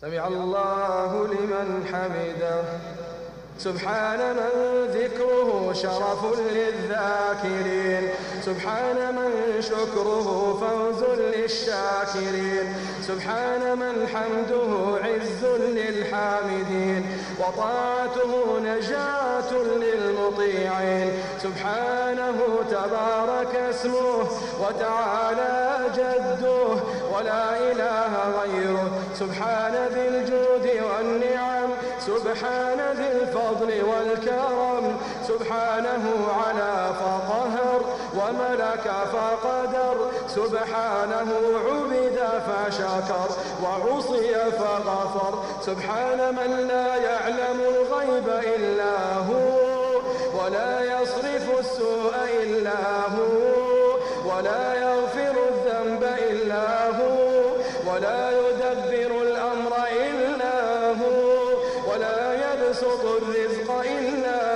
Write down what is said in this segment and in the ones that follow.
سمع الله لمن حمده. سبحان من ذكره شرف للذاكرين. سبحان من شكره فوز للشاكرين. سبحان من حمده عز للحامدين. وطاعته نجاة للمطيعين سبحانه تبارك اسمه وتعالى جده ولا إله غيره. سبحان ذي الجود والنعم سبحان ذي الفضل والكرم سبحانه على فقهر وملك فقدر سبحانه عبد فشكر وعصي فغفر. سبحان من لا يعلم الغيب إلا هو. ولا يصرف السوء إلا هو ولا يغفر الذنب إلا هو ولا يدبر الأمر إلا هو ولا يبسط الرزق إلا هو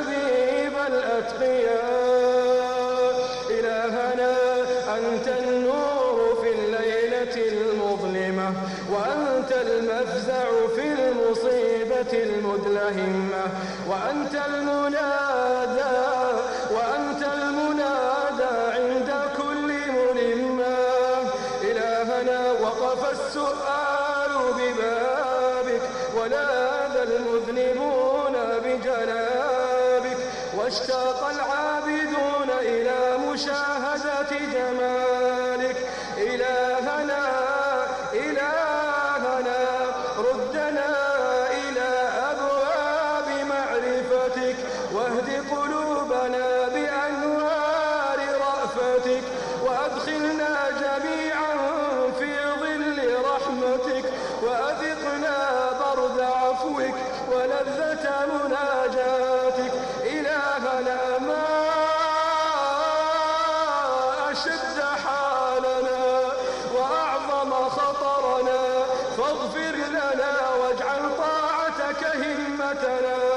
حبيب الأتقياء. إلهنا أنت النور في الليلة المظلمة وأنت المفزع في المصيبة المدلهمة. وأنت المنادى وأنت المنادى عند كل ملمة. إلهنا وقف السؤال ببابك واشتاق العابدون إلى مشاهدة جمالك. إلهنا إلهنا ردنا همتنا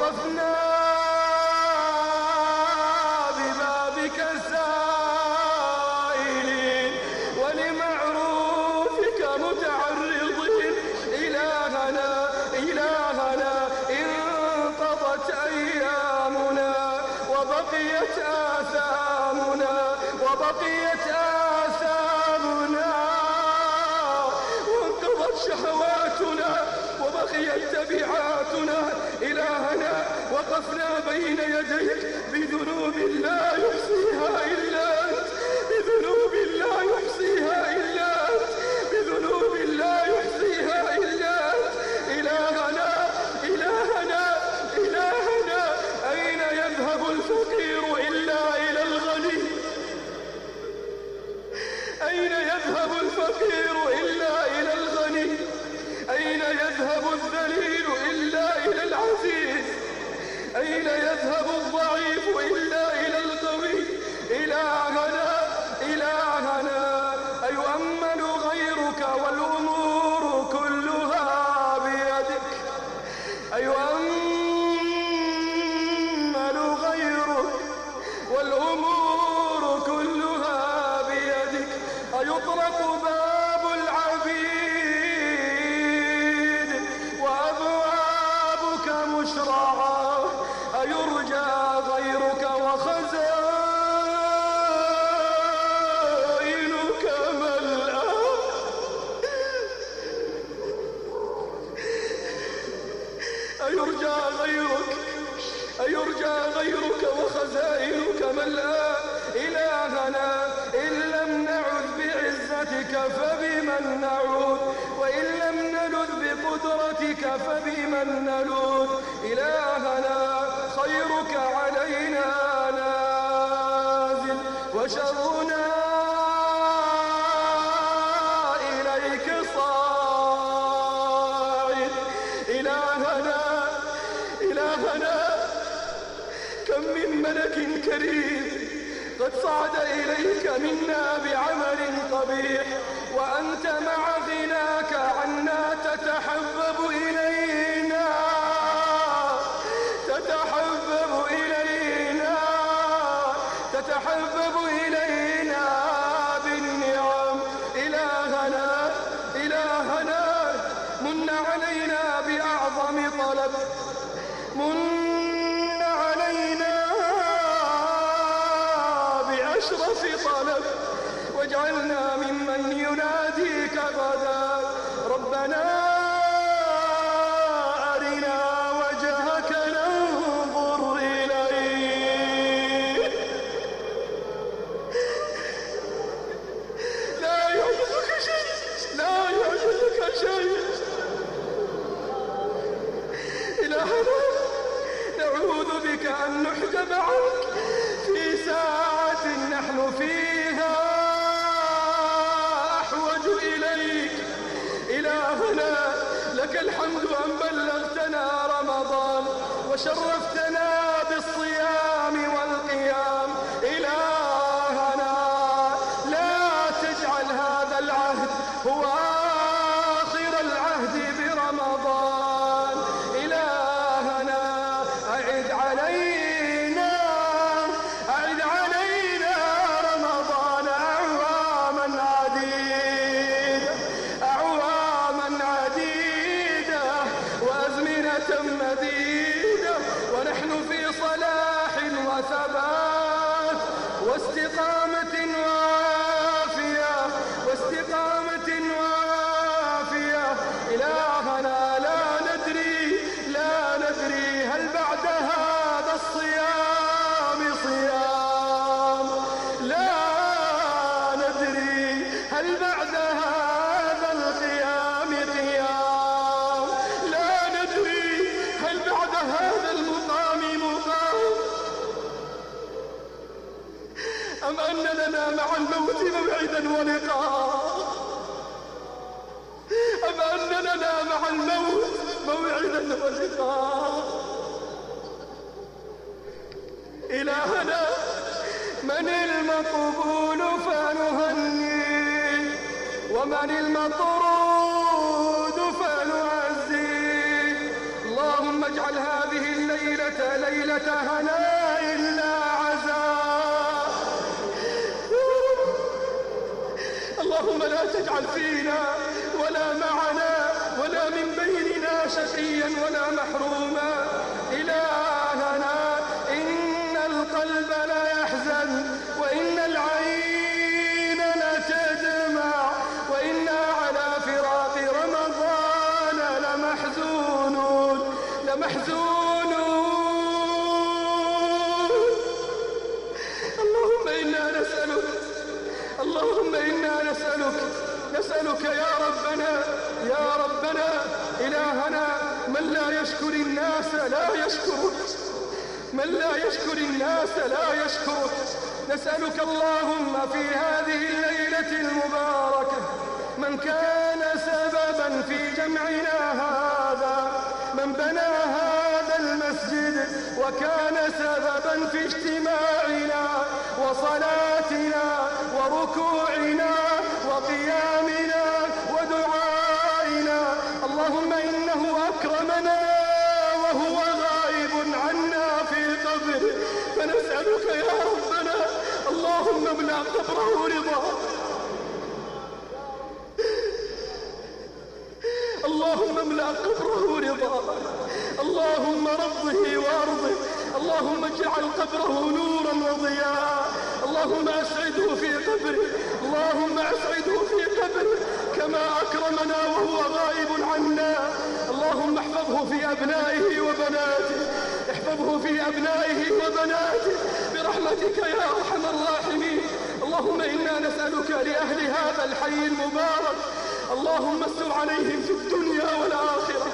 وقفنا ببابك سائلين ولمعروفك متعرضين. إلهنا إلهنا انقضت أيامنا وبقيت آثامنا وبقيت آثامنا. وانقضت شهواتنا وبقيت تبعاتنا. إلهنا وقفنا بين يديك بذنوب لا يحصيها إلا الآن إلهنا إن لم نعد بعزتك فبمن نعود؟ وإن لم نلد بقدرتك فبمن نلود؟ إلهنا خيرك علينا نازل. وشر صعد إليك منا بعمل قبيح وأنت مع غناك عنا تتحبب إلينا. تتحبب إلينا. تتحبب إلينا بالنعم. إلهنا إلهنا من علينا بأعظم طلب. من Jonna. وشرفتنا هل بعد هذا القيام قيام. لا ندري هل بعد هذا المقام مقام. أم أن لنا مع الموت موعدا ولقاء أم أن لنا مع الموت موعدا ولقاء إلهنا من المقبول فنهنيه ومن المطرود فنعزيه اللهم اجعل هذه الليلة ليلة هناء لا عزاء اللهم لا تجعل فينا ولا معنا ولا من بيننا شقيا ولا محروما. لمحزونون اللهم إنا نسألك اللهم إنا نسألك نسألك يا ربنا يا ربنا إلهنا من لا يشكر الناس لا يشكرك من لا يشكر الناس لا يشكرك. نسألك اللهم في هذه الليلة المباركة من كان سببا في جمعنا هذا من بنى وكان سببا في اجتماعنا وصلاتنا وركوعنا وقيامنا ودعائنا. اللهم إنه أكرمنا وهو غائب عنا في قبره فنسألك يا ربنا اللهم املأ قبره رضا. اللهم املأ قبره رضا. اللهم رضه وارضه. اللهم اجعل قبره نورا وضياء. اللهم اسعده في قبره. اللهم اسعده في قبره. كما أكرمنا وهو غائب عنا. اللهم احفظه في أبنائه وبناته. احفظه في أبنائه وبناته. برحمتك يا أرحم الراحمين. اللهم إنا نسألك لأهل هذا الحي المبارك اللهم استر عليهم في الدنيا والآخرة.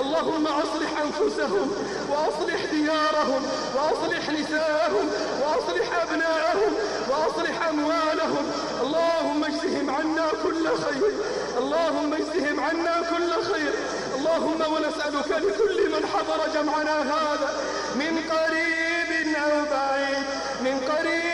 اللهم أصلح أنفسهم وأصلح ديارهم وأصلح نساءهم وأصلح أبناءهم وأصلح أموالهم. اللهم اجزهم عنا كل خير. اللهم اجزهم عنا كل خير. اللهم ونسألك لكل من حضر جمعنا هذا. من قريب أو بعيد. من قريب